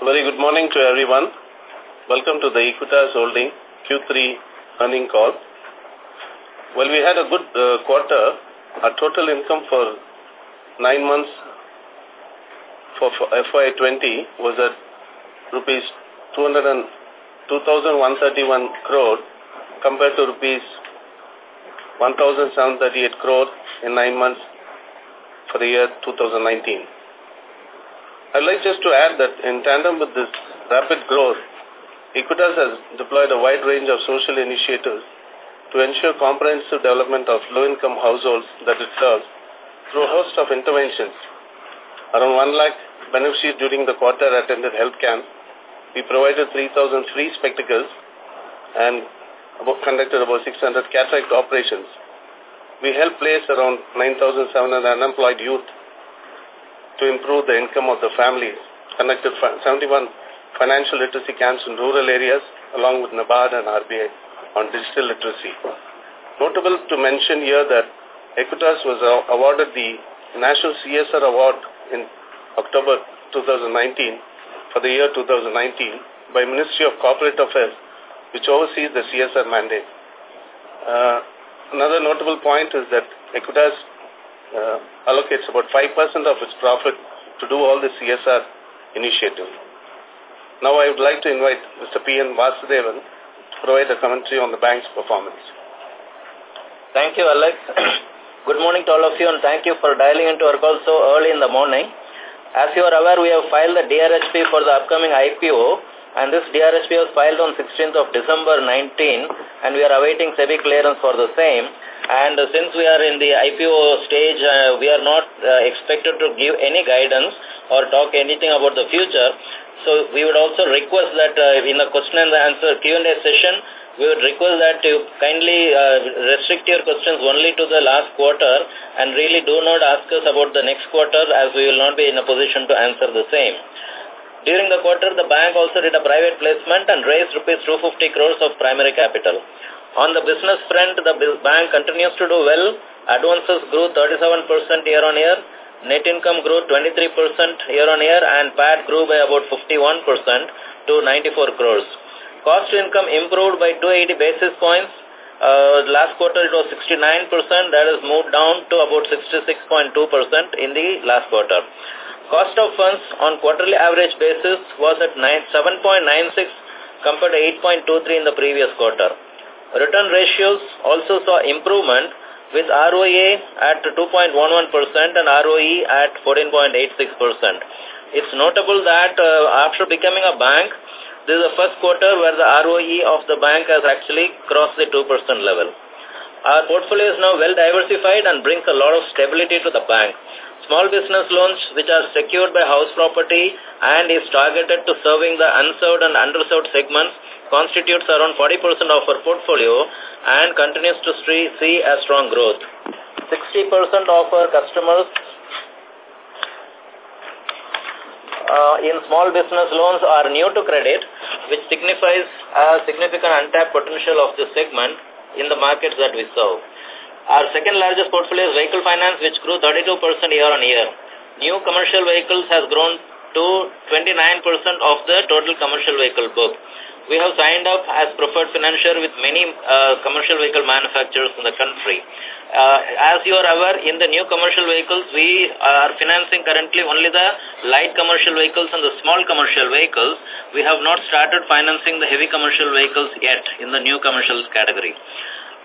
Very good morning to everyone. Welcome to the Equitas Holding Q3 earning call. Well, we had a good uh, quarter. Our total income for nine months for, for FY20 was at rupees 2,131 crore compared to rupees 1,738 crore in nine months for the year 2019. I'd like just to add that in tandem with this rapid growth, Equitas has deployed a wide range of social initiatives to ensure comprehensive development of low-income households that it serves through a host of interventions. Around 1 lakh beneficiaries during the quarter attended health camp. We provided 3,000 free spectacles and about, conducted about 600 cataract operations. We helped place around 9,700 unemployed youth to improve the income of the families, conducted 71 financial literacy camps in rural areas along with NABARD and RBI on digital literacy. Notable to mention here that Equitas was awarded the National CSR Award in October 2019 for the year 2019 by Ministry of Corporate Affairs, which oversees the CSR mandate. Uh, another notable point is that Equitas uh, allocates about 5% of its profit to do all the CSR initiatives. Now I would like to invite Mr. P.N. Vasudevan to provide a commentary on the bank's performance. Thank you, Alex. Good morning to all of you and thank you for dialing into our call so early in the morning. As you are aware, we have filed the DRHP for the upcoming IPO and this DRHP was filed on 16th of December 19 and we are awaiting SEBI clearance for the same. And since we are in the IPO stage, uh, we are not uh, expected to give any guidance or talk anything about the future. So we would also request that uh, in the question and answer Q&A session, we would request that you kindly uh, restrict your questions only to the last quarter and really do not ask us about the next quarter as we will not be in a position to answer the same. During the quarter, the bank also did a private placement and raised rupees 250 crores of primary capital. On the business front, the bank continues to do well. Advances grew 37% year-on-year. Net income grew 23% year-on-year and PAT grew by about 51% to 94 crores. Cost to income improved by 280 basis points. Uh, last quarter it was 69%. That has moved down to about 66.2% in the last quarter. Cost of funds on quarterly average basis was at 7.96 compared to 8.23 in the previous quarter. Return ratios also saw improvement with ROA at 2.11% and ROE at 14.86%. It's notable that uh, after becoming a bank, this is the first quarter where the ROE of the bank has actually crossed the 2% level. Our portfolio is now well diversified and brings a lot of stability to the bank. Small business loans, which are secured by house property and is targeted to serving the unserved and underserved segments, constitutes around 40% of our portfolio and continues to see a strong growth. 60% of our customers uh, in small business loans are new to credit, which signifies a significant untapped potential of this segment in the markets that we serve. Our second largest portfolio is vehicle finance, which grew 32% year on year. New commercial vehicles has grown to 29% of the total commercial vehicle book. We have signed up as preferred financier with many uh, commercial vehicle manufacturers in the country. Uh, as you are aware, in the new commercial vehicles, we are financing currently only the light commercial vehicles and the small commercial vehicles. We have not started financing the heavy commercial vehicles yet in the new commercial category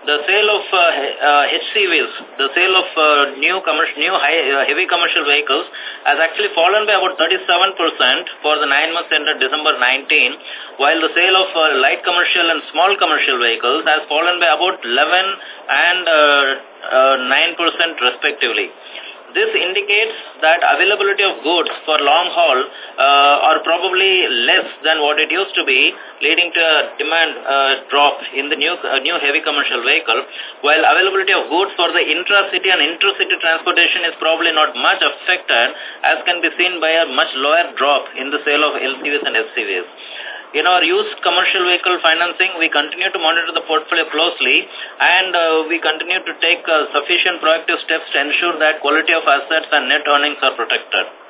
the sale of uh, uh, HCVs, the sale of uh, new commercial, new high, uh, heavy commercial vehicles has actually fallen by about 37% for the nine months ended December 19, while the sale of uh, light commercial and small commercial vehicles has fallen by about 11 and 9% uh, respectively. This indicates that availability of goods for long haul uh, are probably less than what it used to be, leading to a demand uh, drop in the new uh, new heavy commercial vehicle, while availability of goods for the intra-city and intercity transportation is probably not much affected, as can be seen by a much lower drop in the sale of LCVs and SCVs. In our used commercial vehicle financing, we continue to monitor the portfolio closely and uh, we continue to take uh, sufficient proactive steps to ensure that quality of assets and net earnings are protected.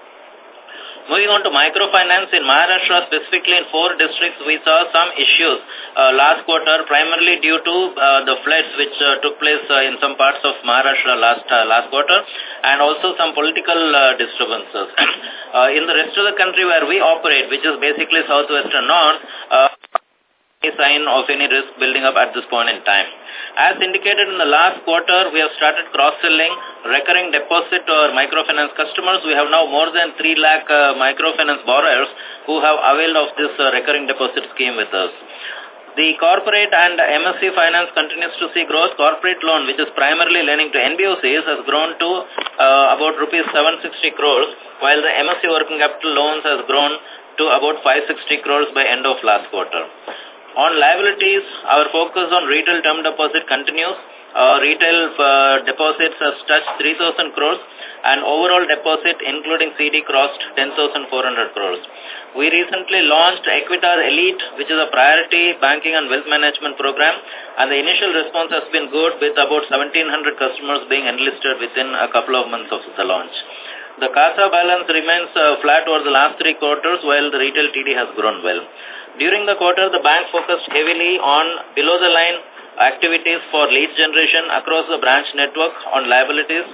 Moving on to microfinance in Maharashtra, specifically in four districts, we saw some issues uh, last quarter, primarily due to uh, the floods which uh, took place uh, in some parts of Maharashtra last uh, last quarter, and also some political uh, disturbances. uh, in the rest of the country where we operate, which is basically southwestern north, uh, sign of any risk building up at this point in time. As indicated in the last quarter, we have started cross-selling recurring deposit our microfinance customers. We have now more than 3 lakh uh, microfinance borrowers who have availed of this uh, recurring deposit scheme with us. The corporate and MSE finance continues to see growth. Corporate loan, which is primarily lending to NBFCs, has grown to uh, about rupees 760 crores, while the MSE working capital loans has grown to about 560 crores by end of last quarter. On liabilities, our focus on retail term deposit continues. Our retail uh, deposits have touched 3,000 crores and overall deposit including CD crossed 10,400 crores. We recently launched Equitas Elite, which is a priority banking and wealth management program, and the initial response has been good with about 1,700 customers being enlisted within a couple of months of the launch. The CASA balance remains uh, flat over the last three quarters while the retail TD has grown well. During the quarter, the bank focused heavily on below-the-line activities for lead generation across the branch network on liabilities.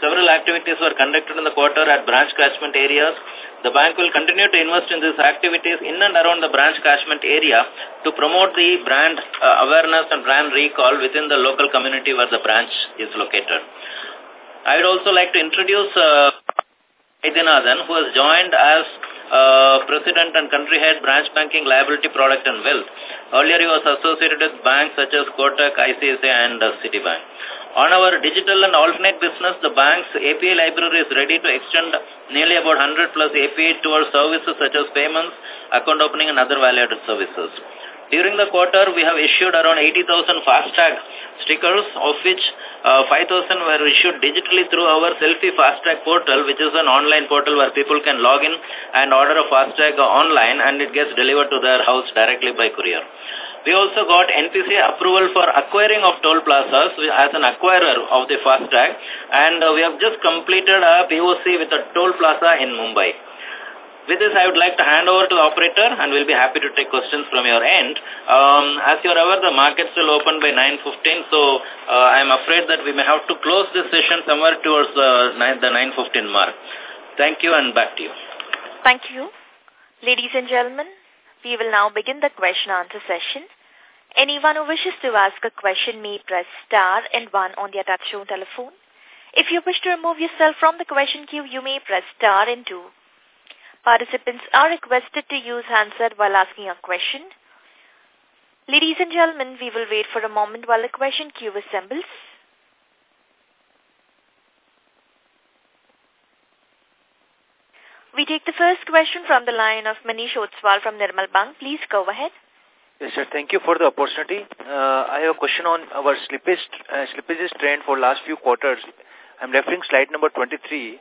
Several activities were conducted in the quarter at branch catchment areas. The bank will continue to invest in these activities in and around the branch catchment area to promote the brand uh, awareness and brand recall within the local community where the branch is located. I would also like to introduce uh, Vaidyanathan, who has joined as uh, President and Country Head Branch Banking Liability Product and Wealth. Earlier he was associated with banks such as Kotak, ICICI and uh, Citibank. On our digital and alternate business, the bank's API library is ready to extend nearly about 100 plus API to our services such as payments, account opening and other value-added services. During the quarter, we have issued around 80,000 FASTag stickers, of which uh, 5,000 were issued digitally through our Selfie FASTag portal, which is an online portal where people can log in and order a FASTag online and it gets delivered to their house directly by courier. We also got NPC approval for acquiring of toll plazas as an acquirer of the FASTag and uh, we have just completed a POC with a toll plaza in Mumbai. With this, I would like to hand over to the operator and we'll be happy to take questions from your end. Um, as you're aware, the market's still open by 9.15, so uh, I'm afraid that we may have to close this session somewhere towards uh, the 9.15 mark. Thank you and back to you. Thank you. Ladies and gentlemen, we will now begin the question answer session. Anyone who wishes to ask a question may press star and one on their touchtone telephone. If you wish to remove yourself from the question queue, you may press star and two. Participants are requested to use handset while asking a question. Ladies and gentlemen, we will wait for a moment while the question queue assembles. We take the first question from the line of Manish Ostwal from Nirmal Bang. Please go ahead. Yes, sir. Thank you for the opportunity. Uh, I have a question on our slippage, uh, slippages trend for last few quarters. I'm referring slide number 23.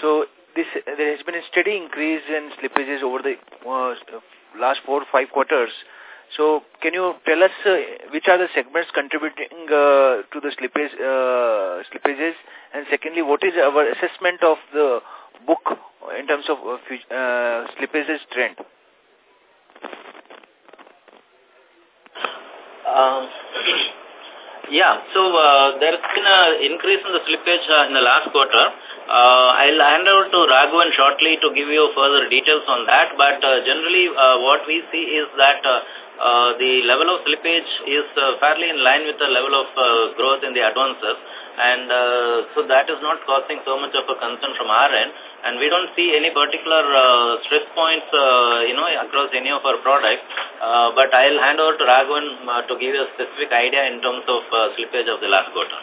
So this there has been a steady increase in slippages over the uh, last four or five quarters. So can you tell us uh, which are the segments contributing uh, to the slippage, uh, slippages? And secondly, what is our assessment of the book in terms of uh, uh slippages trend? Um, yeah, so uh, there has been an increase in the slippage uh, in the last quarter. Uh, I'll hand over to Raghavan shortly to give you further details on that, but uh, generally uh, what we see is that uh, uh, the level of slippage is uh, fairly in line with the level of uh, growth in the advances and uh, so that is not causing so much of a concern from our end and we don't see any particular uh, stress points uh, you know across any of our products uh, but I'll hand over to Raghavan uh, to give you a specific idea in terms of uh, slippage of the last quarter.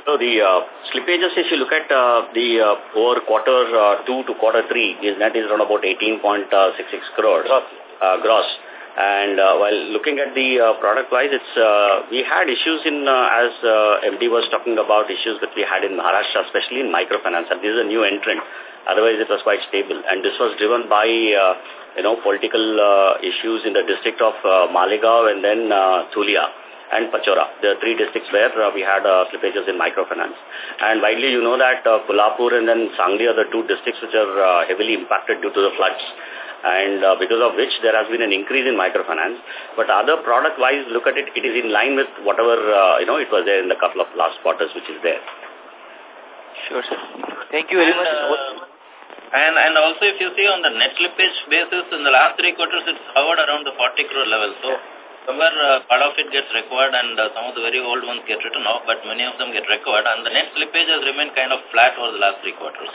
So the uh, slippages, if you look at uh, the uh, over quarter uh, two to quarter three, is that is around about 18.66 crores uh, gross. And uh, while looking at the uh, product wise, it's uh, we had issues in uh, as uh, MD was talking about issues that we had in Maharashtra, especially in microfinance. And this is a new entrant. Otherwise, it was quite stable. And this was driven by uh, you know political uh, issues in the district of uh, and then uh, Dhulia. And Pachora, the three districts where uh, we had uh, slippages in microfinance. And widely you know that uh, Kolhapur and then Sangli are the two districts which are uh, heavily impacted due to the floods and uh, because of which there has been an increase in microfinance. But other product-wise, look at it, it is in line with whatever, uh, you know, it was there in the couple of last quarters which is there. Sure, sir. Thank you very and, much. Uh, and, and also if you see on the net slippage basis, in the last three quarters, it's hovered around the 40 crore level. So somewhere uh, part of it gets recovered and uh, some of the very old ones get written off, but many of them get recovered. And the net slippage has remained kind of flat over the last three quarters.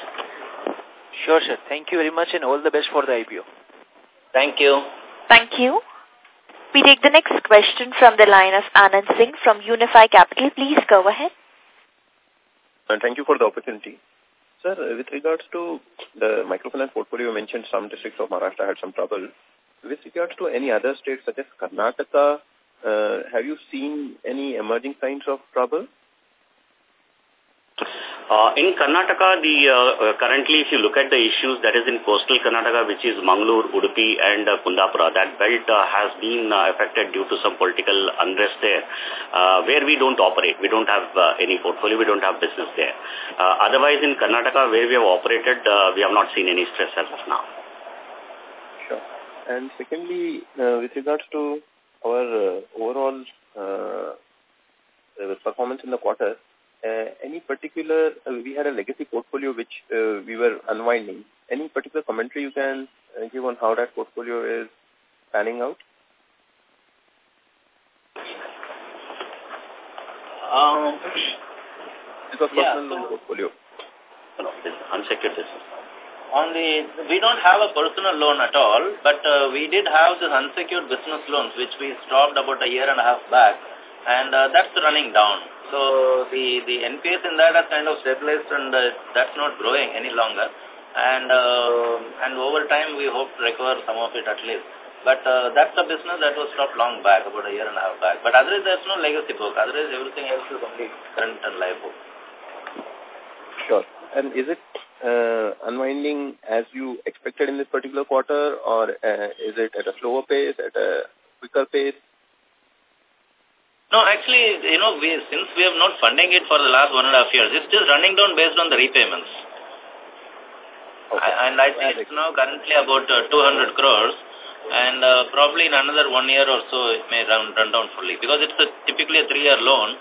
Sure, sir. Thank you very much and all the best for the IPO. Thank you. Thank you. We take the next question from the line of Anand Singh from Unifi Capital. Please go ahead. And thank you for the opportunity. Sir, with regards to the microfinance portfolio, you mentioned some districts of Maharashtra had some trouble. With regards to any other states such as Karnataka, uh, have you seen any emerging signs of trouble? Uh, in Karnataka, the uh, uh, currently, if you look at the issues that is in coastal Karnataka, which is Mangalore, Udupi, and uh, Kundapura, that belt uh, has been uh, affected due to some political unrest there, uh, where we don't operate. We don't have uh, any portfolio. We don't have business there. Uh, otherwise, in Karnataka, where we have operated, uh, we have not seen any stress as of now. And secondly, uh, with regards to our uh, overall uh, uh, performance in the quarter, uh, any particular, uh, we had a legacy portfolio which uh, we were unwinding. Any particular commentary you can uh, give on how that portfolio is panning out? Um, This was Yeah, personal so- portfolio. No, this unsecured business. On the, we don't have a personal loan at all, but uh, we did have this unsecured business loans, which we stopped about a year and a half back, and uh, that's running down. So the, the NPAs in that has kind of stabilized and uh, that's not growing any longer. And, uh, and over time we hope to recover some of it at least. But uh, that's a business that was stopped long back, about a year and a half back. But otherwise there's no legacy book. Otherwise everything else is only current and live book. Sure. And is it unwinding as you expected in this particular quarter or uh, is it at a slower pace, at a quicker pace? No, actually, you know, we, since we have not funding it for the last one and a half years, it's just running down based on the repayments. Okay. I, and I think it's now currently about uh, 200 crores and uh, probably in another one year or so it may run, run down fully because it's a, typically a three-year loan.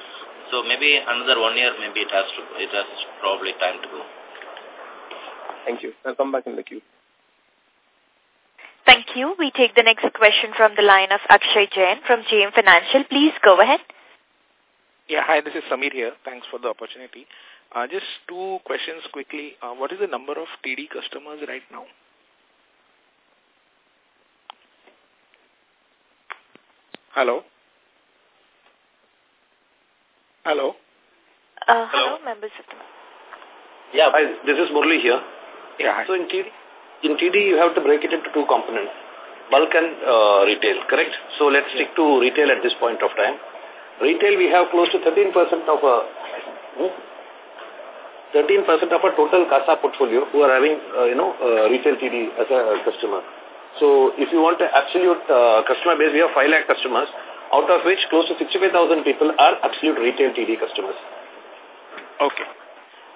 So maybe another one year, maybe it has to, it has probably time to go. Thank you. I'll come back in the queue. Thank you. We take the next question from the line of Akshay Jain from JM Financial. Please go ahead. Yeah, hi, this is Samir here. Thanks for the opportunity. Uh, just two questions quickly. Uh, what is the number of TD customers right now? Hello? Hello? Uh, hello, members of the... Yeah, hi, this is Murli here. Yeah. So in TD, in TD you have to break it into two components, bulk and uh, retail, correct? So let's stick to retail at this point of time. Retail we have close to 13% of a, 13% of our total CASA portfolio who are having, uh, you know, uh, retail TD as a customer. So if you want an absolute uh, customer base, we have 5 lakh customers, out of which close to 65,000 people are absolute retail TD customers. Okay.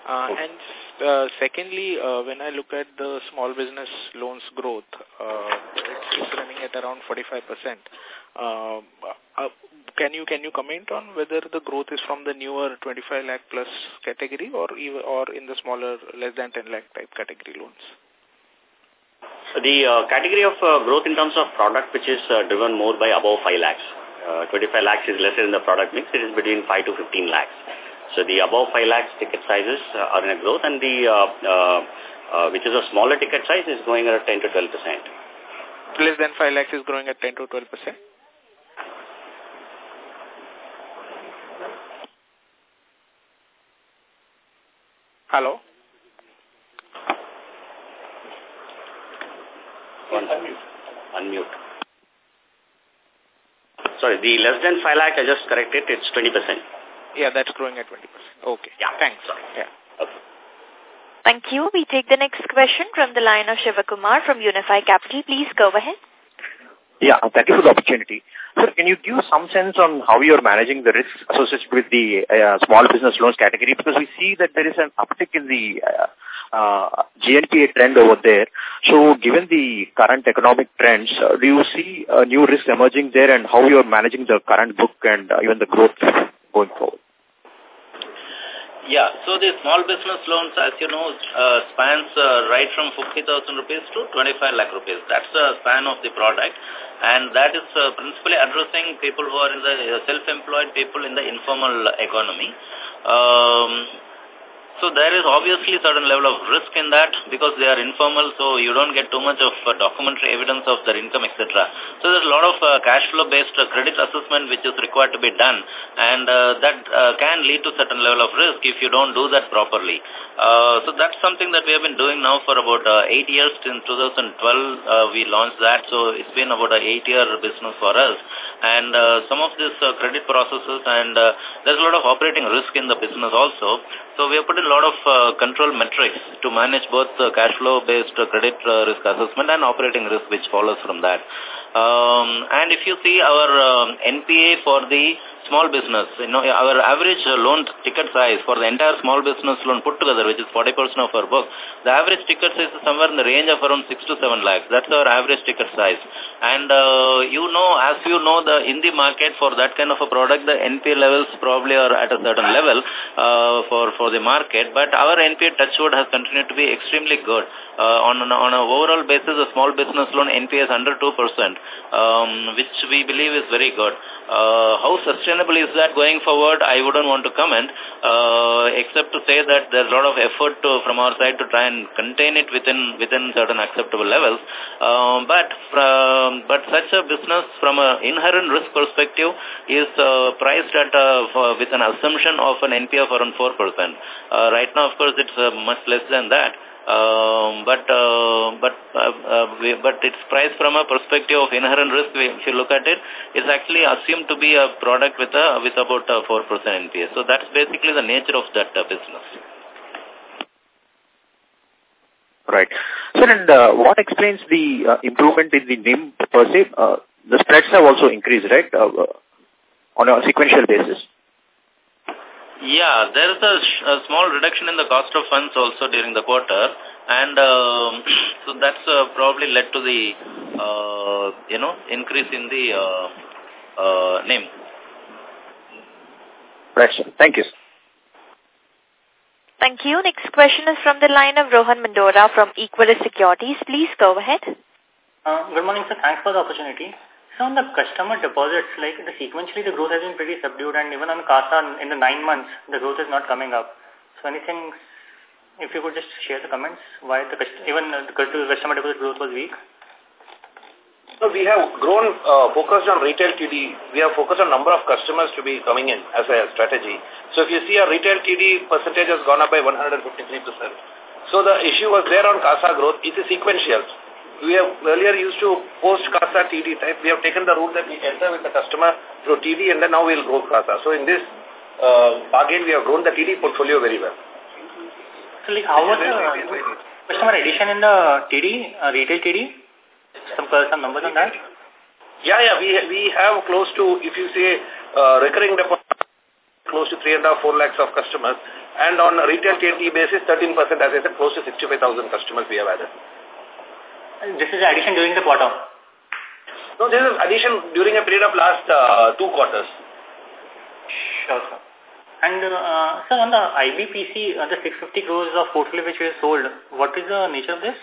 Uh, and uh, secondly, uh, when I look at the small business loans growth, uh, it's, it's running at around 45%. Uh, uh, can you can you comment on whether the growth is from the newer 25 lakh plus category or or in the smaller less than 10 lakh type category loans? So the uh, category of uh, growth in terms of product which is uh, driven more by above 5 lakhs. Uh, 25 lakhs is lesser in the product mix. It is between 5 to 15 lakhs. So the above 5 lakhs ticket sizes uh, are in a growth and the uh, uh, uh, which is a smaller ticket size is going at 10 to 12 percent. Less than 5 lakhs is growing at 10 to 12 percent? Hello? Unmute. Unmute. Sorry, the less than 5 lakh, I just corrected, it's 20 percent. Yeah, that's growing at 20%. Okay. Yeah. Thanks. Sorry. Yeah. Okay. Thank you. We take the next question from the line of Shivakumar from Unifi Capital. Please go ahead. Yeah, thank you for the opportunity. Sir, can you give some sense on how you're managing the risks associated with the uh, small business loans category? Because we see that there is an uptick in the uh, uh, GNPA trend over there. So given the current economic trends, uh, do you see uh, new risks emerging there and how you're managing the current book and uh, even the growth going forward? Yeah, so the small business loans, as you know, uh, spans uh, right from 50,000 rupees to 25 lakh rupees. That's the span of the product. And that is uh, principally addressing people who are in the uh, self-employed people in the informal economy. Um, so there is obviously certain level of risk in that because they are informal, so you don't get too much of uh, documentary evidence of their income, etc. So there's a lot of uh, cash flow based uh, credit assessment which is required to be done, and uh, that uh, can lead to certain level of risk if you don't do that properly. Uh, so that's something that we have been doing now for about uh, eight years. In 2012, uh, we launched that, so it's been about an eight-year business for us. And uh, some of these uh, credit processes, and uh, there's a lot of operating risk in the business also. So we have put a lot of uh, control metrics to manage both uh, cash flow-based uh, credit uh, risk assessment and operating risk which follows from that. Um, and if you see our um, NPA for the small business, you know, our average loan ticket size for the entire small business loan put together, which is 40% of our book, the average ticket size is somewhere in the range of around 6 to 7 lakhs. That's our average ticket size. And uh, you know, as you know, the in the market for that kind of a product, the NPA levels probably are at a certain level uh, for, for the market, but our NPA touchwood has continued to be extremely good. Uh, on, an, on an overall basis, a small business loan NPA is under 2%, um, which we believe is very good. Uh, how sustainable is that going forward? I wouldn't want to comment, uh, except to say that there's a lot of effort to, from our side to try and contain it within within certain acceptable levels. Um, but from, but such a business, from an inherent risk perspective, is uh, priced at uh, for, with an assumption of an NPA of around 4%. Uh, right now, of course, it's uh, much less than that. Um, but uh, but uh, uh, we, but it's priced from a perspective of inherent risk. If you look at it, it's actually assumed to be a product with a with about a four percent NPA. So that's basically the nature of that uh, business. Right. So, and uh, what explains the uh, improvement in the NIM per se? Uh, the spreads have also increased, right, uh, on a sequential basis? Yeah, there is a, a, small reduction in the cost of funds also during the quarter, and um, so that's uh, probably led to the, uh, you know, increase in the uh, uh, NIM. Right, sir. Thank you. Thank you. Next question is from the line of Rohan Mandora from Equirus Securities. Please go ahead. Uh, good morning, sir. Thanks for the opportunity. So on the customer deposits, like the sequentially the growth has been pretty subdued and even on CASA in the nine months, the growth is not coming up. So anything, if you could just share the comments, why the even the customer deposit growth was weak? So we have grown, uh, focused on retail TD. We have focused on number of customers to be coming in as a strategy. So if you see our retail TD percentage has gone up by 153%. So the issue was there on CASA growth. It is sequential we have earlier used to post CASA TD type. We have taken the route that we enter with the customer through TD and then now we'll grow CASA. So in this uh, bargain, we have grown the TD portfolio very well. Like how was the customer addition in the TD, uh, retail TD? Some, some numbers on that? Yeah, yeah. We, we have close to, if you say uh, recurring deposit, close to three and a half, four lakhs of customers. And on retail TD basis, 13%, as I said, close to 65,000 customers we have added. This is addition during the quarter? No, this is addition during a period of last uh, two quarters. Sure, sir. And, uh, sir, on the IBPC, uh, the 650 crores of portfolio which we sold, what is the nature of this?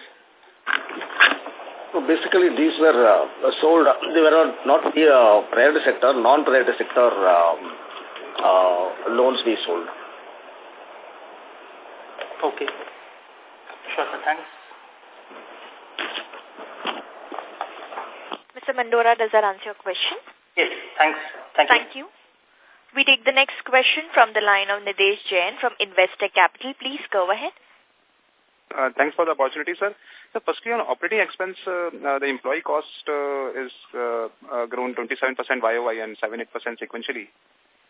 So basically, these were uh, sold, they were not, not the uh, priority sector, non-priority sector um, uh, loans we sold. Okay. Sure, sir. Thanks. Mr. Mandora, does that answer your question? Yes, thanks. Thank, you. Thank you. you. We take the next question from the line of Nidhesh Jain from Investec Capital. Please go ahead. Uh, thanks for the opportunity, sir. So firstly, on operating expense, uh, uh, the employee cost uh, is uh, uh, grown 27% YOY and 7-8% sequentially.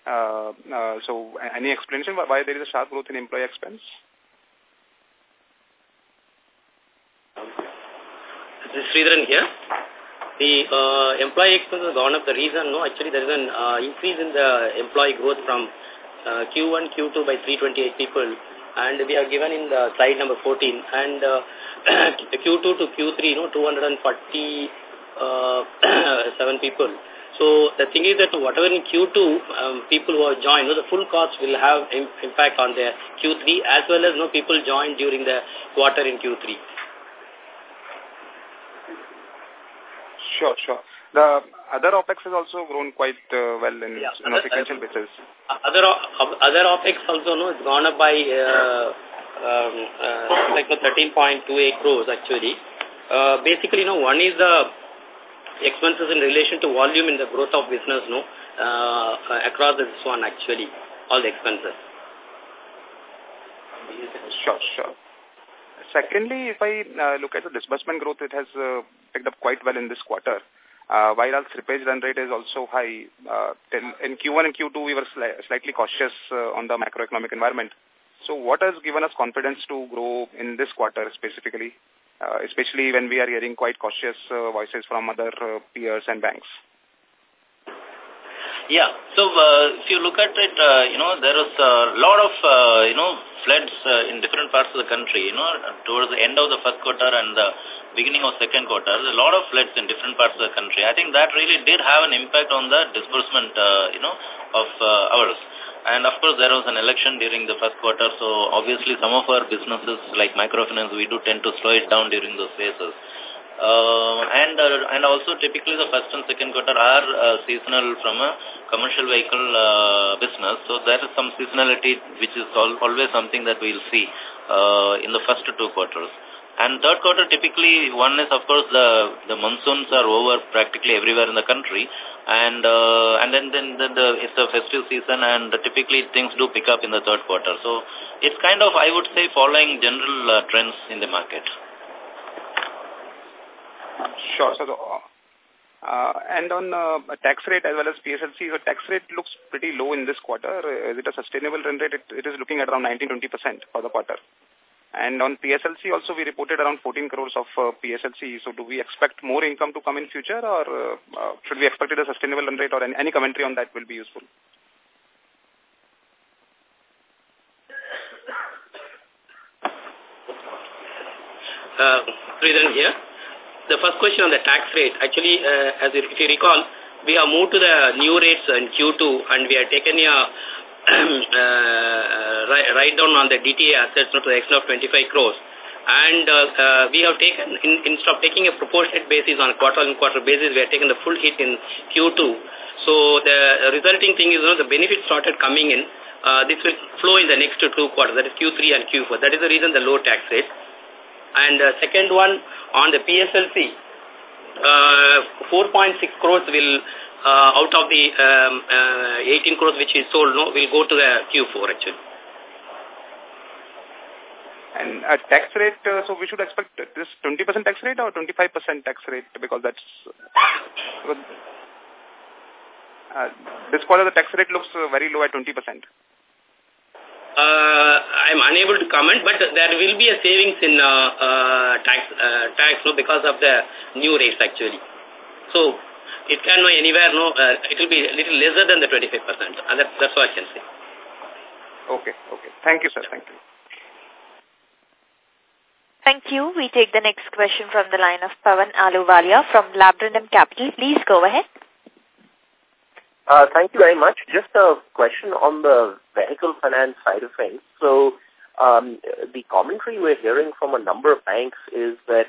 Uh, uh, so any explanation why there is a sharp growth in employee expense? Is this Sridharan here? The uh, employee expenses have gone up. The reason, no, actually there is an uh, increase in the employee growth from uh, Q1, Q2 by 328 people and we have given in the slide number 14 and uh, Q2 to Q3, you know, 247 uh, people. So the thing is that whatever in Q2 um, people who have joined, you know, the full cost will have impact on their Q3 as well as you know, people joined during the quarter in Q3. Sure, sure. The other OPEX has also grown quite uh, well in yeah, a sequential basis. Other other OPEX also no, it's gone up by uh, um, uh, like 13.28 crores actually. Uh, basically, you know, one is the expenses in relation to volume in the growth of business, no, uh, across this one actually, all the expenses. Sure, sure. Secondly, if I uh, look at the disbursement growth, it has uh, picked up quite well in this quarter. Uh, while our slippage run rate is also high, uh, in Q1 and Q2 we were sli slightly cautious uh, on the macroeconomic environment. So what has given us confidence to grow in this quarter specifically, uh, especially when we are hearing quite cautious uh, voices from other uh, peers and banks? Yeah. So uh, if you look at it, uh, you know, there was a lot of, uh, you know, floods uh, in different parts of the country, you know, towards the end of the first quarter and the beginning of second quarter, a lot of floods in different parts of the country. I think that really did have an impact on the disbursement, uh, you know, of uh, ours. And of course, there was an election during the first quarter, so obviously some of our businesses like microfinance, we do tend to slow it down during those phases. Uh, and uh, and also typically the first and second quarter are uh, seasonal from a commercial vehicle uh, business. So there is some seasonality which is al always something that we'll see uh, in the first two quarters. And third quarter typically one is of course the the monsoons are over practically everywhere in the country, and uh, and then then, then the, it's a festive season and typically things do pick up in the third quarter. So it's kind of I would say following general uh, trends in the market. Sure. So, uh, and on uh, tax rate as well as PSLC, the tax rate looks pretty low in this quarter. Is it a sustainable run rate? It, it is looking at around 19-20% for the quarter. And on PSLC also we reported around 14 crores of uh, PSLC. So do we expect more income to come in future or uh, uh, should we expect it a sustainable run rate or any, any commentary on that will be useful? Uh, Sridharan here the first question on the tax rate, actually, uh, as if you recall, we have moved to the new rates in Q2 and we have taken a uh, write down on the DTA assets to the extent of 25 crores. And uh, uh, we have taken, in, instead of taking a proportionate basis on a quarter-on-quarter basis, we have taken the full hit in Q2. So the resulting thing is, you know, the benefit started coming in. Uh, this will flow in the next two quarters, that is Q3 and Q4. That is the reason the low tax rate. And uh, second one, on the PSLC, uh, 4.6 crores will, uh, out of the um, uh, 18 crores which is sold, no, will go to the Q4 actually. And a tax rate, uh, so we should expect this 20% tax rate or 25% tax rate because that's... Uh, this quarter the tax rate looks uh, very low at 20% uh, I'm unable to comment, but there will be a savings in uh, uh, tax uh, tax no, because of the new rates actually. So it can go anywhere, no, uh, it will be a little lesser than the 25%. Uh, that, that's what I can say. Okay, okay. Thank you, sir. Thank you. Thank you. We take the next question from the line of Pavan Ahluwalia from Laburnum Capital. Please go ahead. Uh, thank you very much. Just a question on the vehicle finance side of things. So um, the commentary we're hearing from a number of banks is that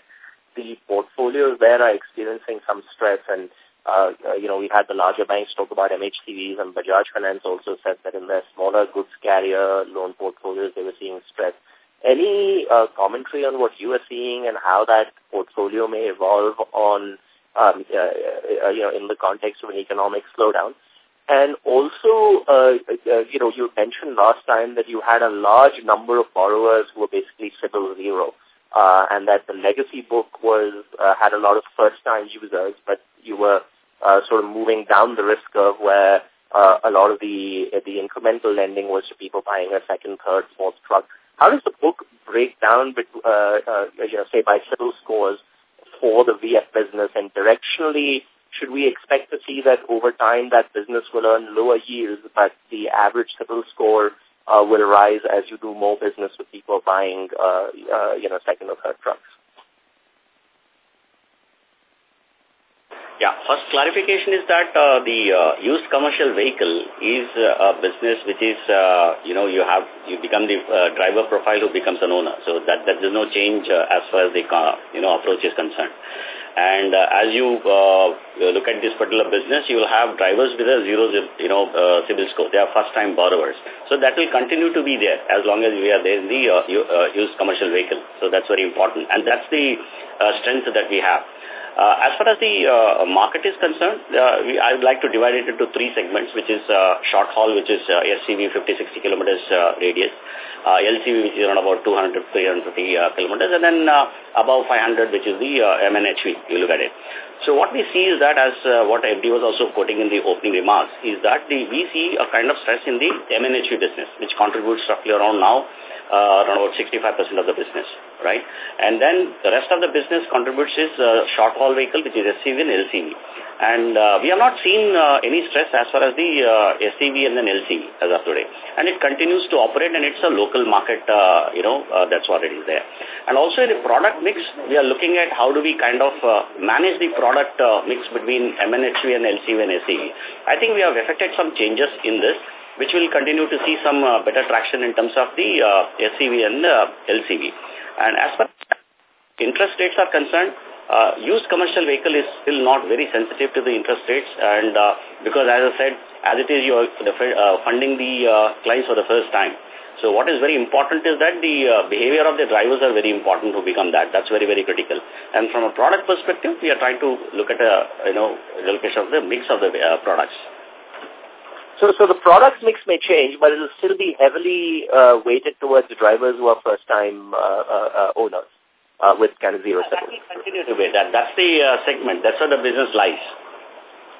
the portfolios there are experiencing some stress and uh, uh you know, we had the larger banks talk about MHCVs and Bajaj Finance also said that in their smaller goods carrier loan portfolios they were seeing stress. Any uh, commentary on what you are seeing and how that portfolio may evolve on, um, uh, uh, you know, in the context of an economic slowdown? And also, uh, uh, you know, you mentioned last time that you had a large number of borrowers who were basically CIBIL zero, uh, and that the legacy book was uh, had a lot of first-time users, but you were uh, sort of moving down the risk curve where uh, a lot of the uh, the incremental lending was to people buying a second, third, fourth truck. How does the book break down, uh, uh, you know, say by CIBIL scores for the VF business and directionally should we expect to see that over time that business will earn lower yields but the average CIBIL score uh, will rise as you do more business with people buying, uh, uh, you know, second or third trucks? Yeah, first clarification is that uh, the uh, used commercial vehicle is uh, a business which is, uh, you know, you have, you become the uh, driver profile who becomes an owner. So that, that there's no change uh, as far as the, car, you know, approach is concerned. And uh, as you uh, look at this particular business, you will have drivers with a zero, you know, uh, CIBIL score. They are first-time borrowers. So that will continue to be there as long as we are there in the uh, uh, used commercial vehicle. So that's very important. And that's the uh, strength that we have. Uh, as far as the uh, market is concerned, uh, we, I would like to divide it into three segments, which is uh, short haul, which is uh, SCV 50-60 kilometers uh, radius, uh, LCV, which is around about 200 350 uh, kilometers, and then uh, above 500, which is the uh, MNHV, you look at it. So what we see is that, as uh, what FD was also quoting in the opening remarks, is that the, we see a kind of stress in the MNHV business, which contributes roughly around now uh, around about 65% of the business, right? And then the rest of the business contributes is uh, short-haul vehicle, which is SCV and LCV. And uh, we have not seen uh, any stress as far as the uh, SCV and then LCV as of today. And it continues to operate and it's a local market, uh, you know, uh, that's what it is there. And also in the product mix, we are looking at how do we kind of uh, manage the product uh, mix between MNHV and LCV and SCV. I think we have effected some changes in this which will continue to see some uh, better traction in terms of the uh, SCV and uh, LCV. And as far as interest rates are concerned, uh, used commercial vehicle is still not very sensitive to the interest rates and uh, because as I said, as it is you are uh, funding the uh, clients for the first time. So what is very important is that the uh, behavior of the drivers are very important to become that. That's very, very critical. And from a product perspective, we are trying to look at a, you know, relocation of the mix of the uh, products. So, so the product mix may change, but it will still be heavily uh, weighted towards the drivers who are first-time uh, uh, uh, owners uh, with kind of zero will continue to be that. That's the uh, segment. That's where the business lies.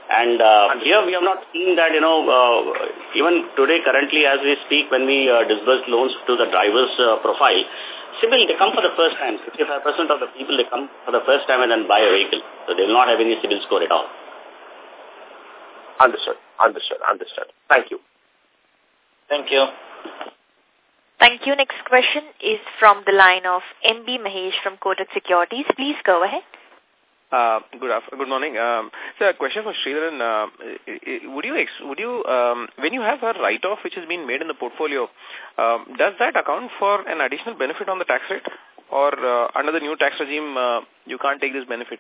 And uh, here we have not seen that, you know, uh, even today, currently, as we speak, when we uh, disburse loans to the driver's uh, profile, CIBIL, they come for the first time. 55% of the people, they come for the first time and then buy a vehicle. So they will not have any CIBIL score at all. Understood. Understood. Understood. Thank you. Thank you. Thank you. Next question is from the line of MB Mahesh from Kotak Securities. Please go ahead. Uh, good good morning. Um, so a question for Sridharan. Uh, would you, ex would you um, when you have a write-off which has been made in the portfolio, um, does that account for an additional benefit on the tax rate? Or uh, under the new tax regime, uh, you can't take this benefit?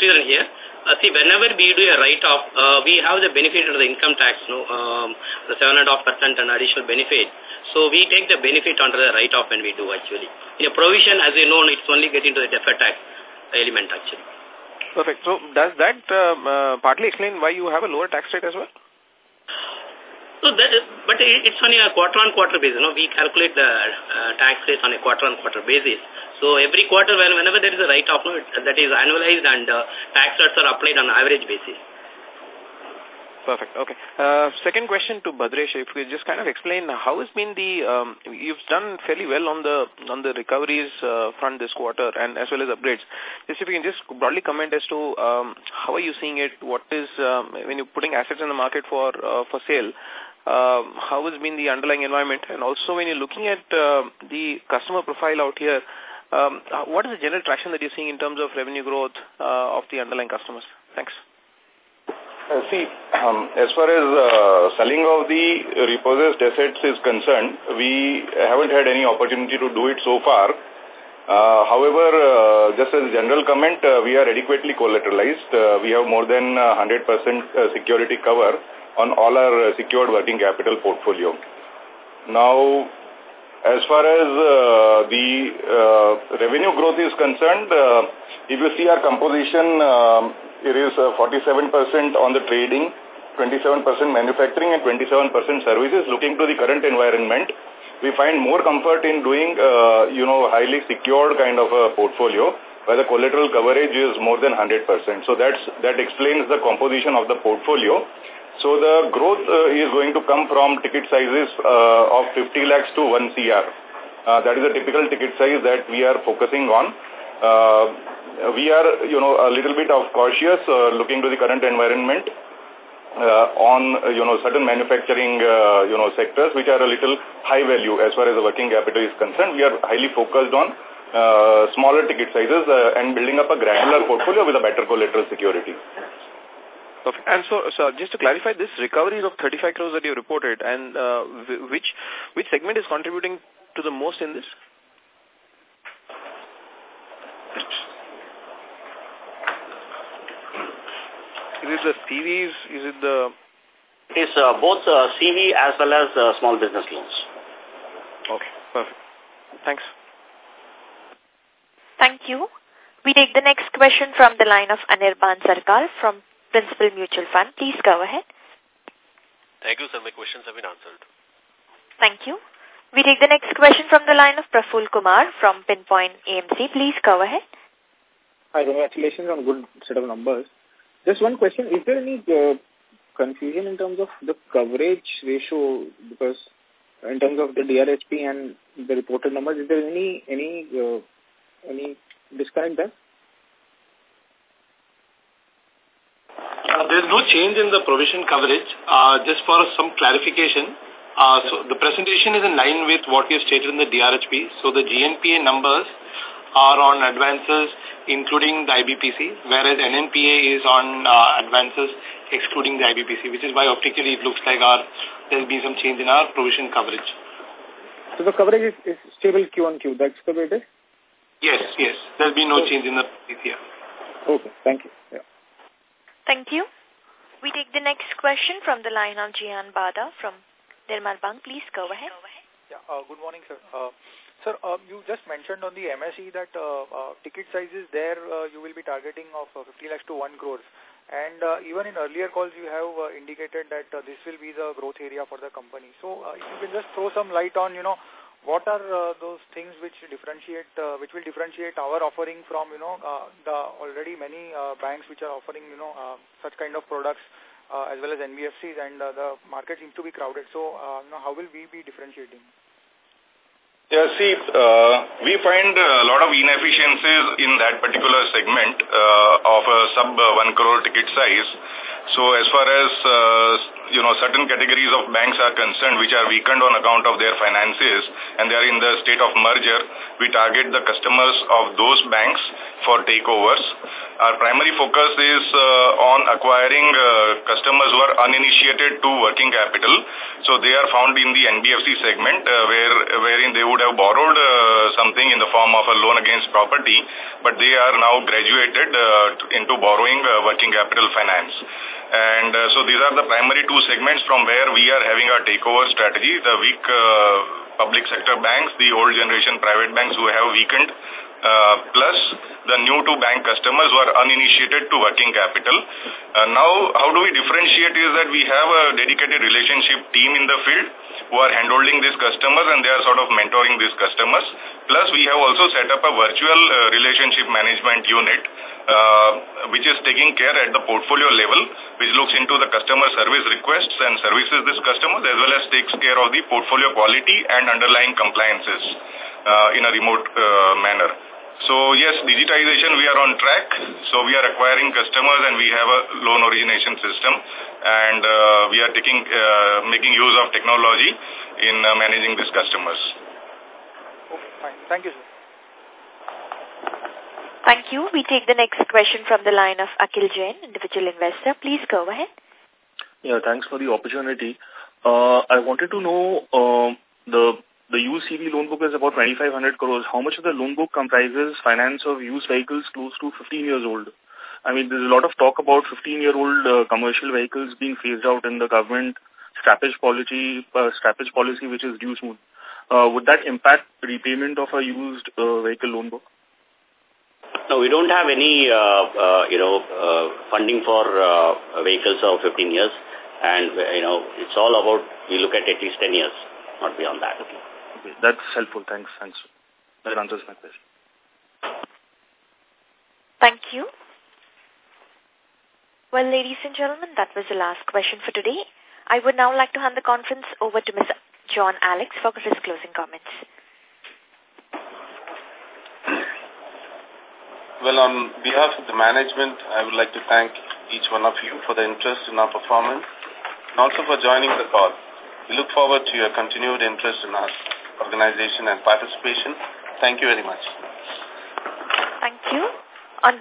Sridharan here. Uh, see, whenever we do a write-off, uh, we have the benefit of the income tax, no, um, the 7.5% and additional benefit. So we take the benefit under the write-off when we do actually. In a provision, as you know, it's only getting to the deferred tax element actually. Perfect. So does that uh, uh, partly explain why you have a lower tax rate as well? So that, but it's on a quarter-on-quarter -quarter basis. No? We calculate the uh, tax rate on a quarter-on-quarter -quarter basis. So every quarter, when, whenever there is a write-off, no, that is annualized and uh, tax rates are applied on an average basis. Perfect. Okay. Uh, second question to Bhadresh, if you just kind of explain how has been the, um, you've done fairly well on the on the recoveries uh, front this quarter and as well as upgrades. Just if you can just broadly comment as to um, how are you seeing it, what is, um, when you're putting assets in the market for uh, for sale, uh, how has been the underlying environment and also when you're looking at uh, the customer profile out here, um, what is the general traction that you're seeing in terms of revenue growth uh, of the underlying customers? Thanks. Uh, see, um, as far as uh, selling of the repossessed assets is concerned, we haven't had any opportunity to do it so far. Uh, however, uh, just as a general comment, uh, we are adequately collateralized. Uh, we have more than 100% uh, security cover on all our secured working capital portfolio. Now, as far as uh, the uh, revenue growth is concerned, uh, if you see our composition, um, it is 47% uh, on the trading, 27% manufacturing and 27% services. Looking to the current environment, we find more comfort in doing, uh, you know, highly secured kind of a portfolio where the collateral coverage is more than 100%. So that's, that explains the composition of the portfolio. So the growth uh, is going to come from ticket sizes uh, of 50 lakhs to 1 CR. Uh, that is a typical ticket size that we are focusing on. Uh, we are, you know, a little bit of cautious uh, looking to the current environment uh, on, you know, certain manufacturing, uh, you know, sectors which are a little high value as far as the working capital is concerned. We are highly focused on uh, smaller ticket sizes uh, and building up a granular portfolio with a better collateral security. Perfect. And so, so just to clarify, this recoveries of 35 crores that you reported, and uh, which which segment is contributing to the most in this? Is it the CVs? Is it the... It is uh, both uh, CV as well as uh, small business loans. Okay, perfect. Thanks. Thank you. We take the next question from the line of Anirban Sarkar from Principal Mutual Fund. Please go ahead. Thank you, sir. My questions have been answered. Thank you. We take the next question from the line of Praful Kumar from Pinpoint AMC. Please go ahead. Hi, congratulations on good set of numbers. Just one question. Is there any uh, confusion in terms of the coverage ratio? Because in terms of the DRHP and the reported numbers, is there any any uh, any disconnect there? Uh, there is no change in the provision coverage. Uh, just for some clarification, uh, so the presentation is in line with what we have stated in the DRHP. So the GNPA numbers are on advances including the IBPC, whereas NNPA is on uh, advances excluding the IBPC, which is why optically it looks like our there's been some change in our provision coverage. So the coverage is, is stable Q on Q. That's the way it is? Yes, yes. There will be no change in the PCR. Okay, thank you. Yeah. Thank you. We take the next question from the line of Jian Bada from Nirmal Bang. Please go ahead. Yeah, uh, good morning, sir. Uh, Sir, uh, you just mentioned on the MSE that uh, uh, ticket sizes there uh, you will be targeting of uh, 50 lakhs to 1 crores. And uh, even in earlier calls, you have indicated that this will be the growth area for the company. So if you can just throw some light on, you know, what are uh, those things which differentiate, uh, which will differentiate our offering from, you know, uh, the already many uh, banks which are offering, you know, uh, such kind of products uh, as well as NBFCs and uh, the market seems to be crowded. So, uh, you know, how will we be differentiating? Yeah, see, uh, we find a lot of inefficiencies in that particular segment uh, of a sub uh, 1 crore ticket size. So as far as, uh, you know, certain categories of banks are concerned which are weakened on account of their finances and they are in the state of merger, we target the customers of those banks for takeovers. Our primary focus is uh, on acquiring uh, customers who are uninitiated to working capital. So they are found in the NBFC segment uh, where wherein they would have borrowed uh, something in the form of a loan against property, but they are now graduated uh, into borrowing uh, working capital finance. And uh, so these are the primary two segments from where we are having our takeover strategy, the weak uh, public sector banks, the old generation private banks who have weakened uh, plus the new to bank customers who are uninitiated to working capital. Uh, now, how do we differentiate is that we have a dedicated relationship team in the field who are handling these customers and they are sort of mentoring these customers. Plus, we have also set up a virtual uh, relationship management unit uh, which is taking care at the portfolio level, which looks into the customer service requests and services this customers as well as takes care of the portfolio quality and underlying compliances uh, in a remote uh, manner. So yes, digitization, we are on track. So we are acquiring customers and we have a loan origination system and uh, we are taking, uh, making use of technology in uh, managing these customers. Okay, fine. Thank you, sir. Thank you. We take the next question from the line of Akhil Jain, individual investor. Please go ahead. Yeah, thanks for the opportunity. Uh, I wanted to know uh, the the used CV loan book is about 2,500 crores. How much of the loan book comprises finance of used vehicles close to 15 years old? I mean, there's a lot of talk about 15-year-old uh, commercial vehicles being phased out in the government scrappage policy, uh, scrappage policy which is due soon. Uh, would that impact repayment of a used uh, vehicle loan book? No, we don't have any, uh, uh, you know, uh, funding for uh, vehicles of 15 years. And, you know, it's all about, we look at at least 10 years, not beyond that. Okay that's helpful. Thanks. Thanks. That answers my question. Thank you. Well ladies and gentlemen that was the last question for today. I would now like to hand the conference over to Miss john alex for his closing comments. Well on behalf of the management i would like to thank each one of you for the interest in our performance and also for joining the call. We look forward to your continued interest in us organization and participation. Thank you very much. Thank you. On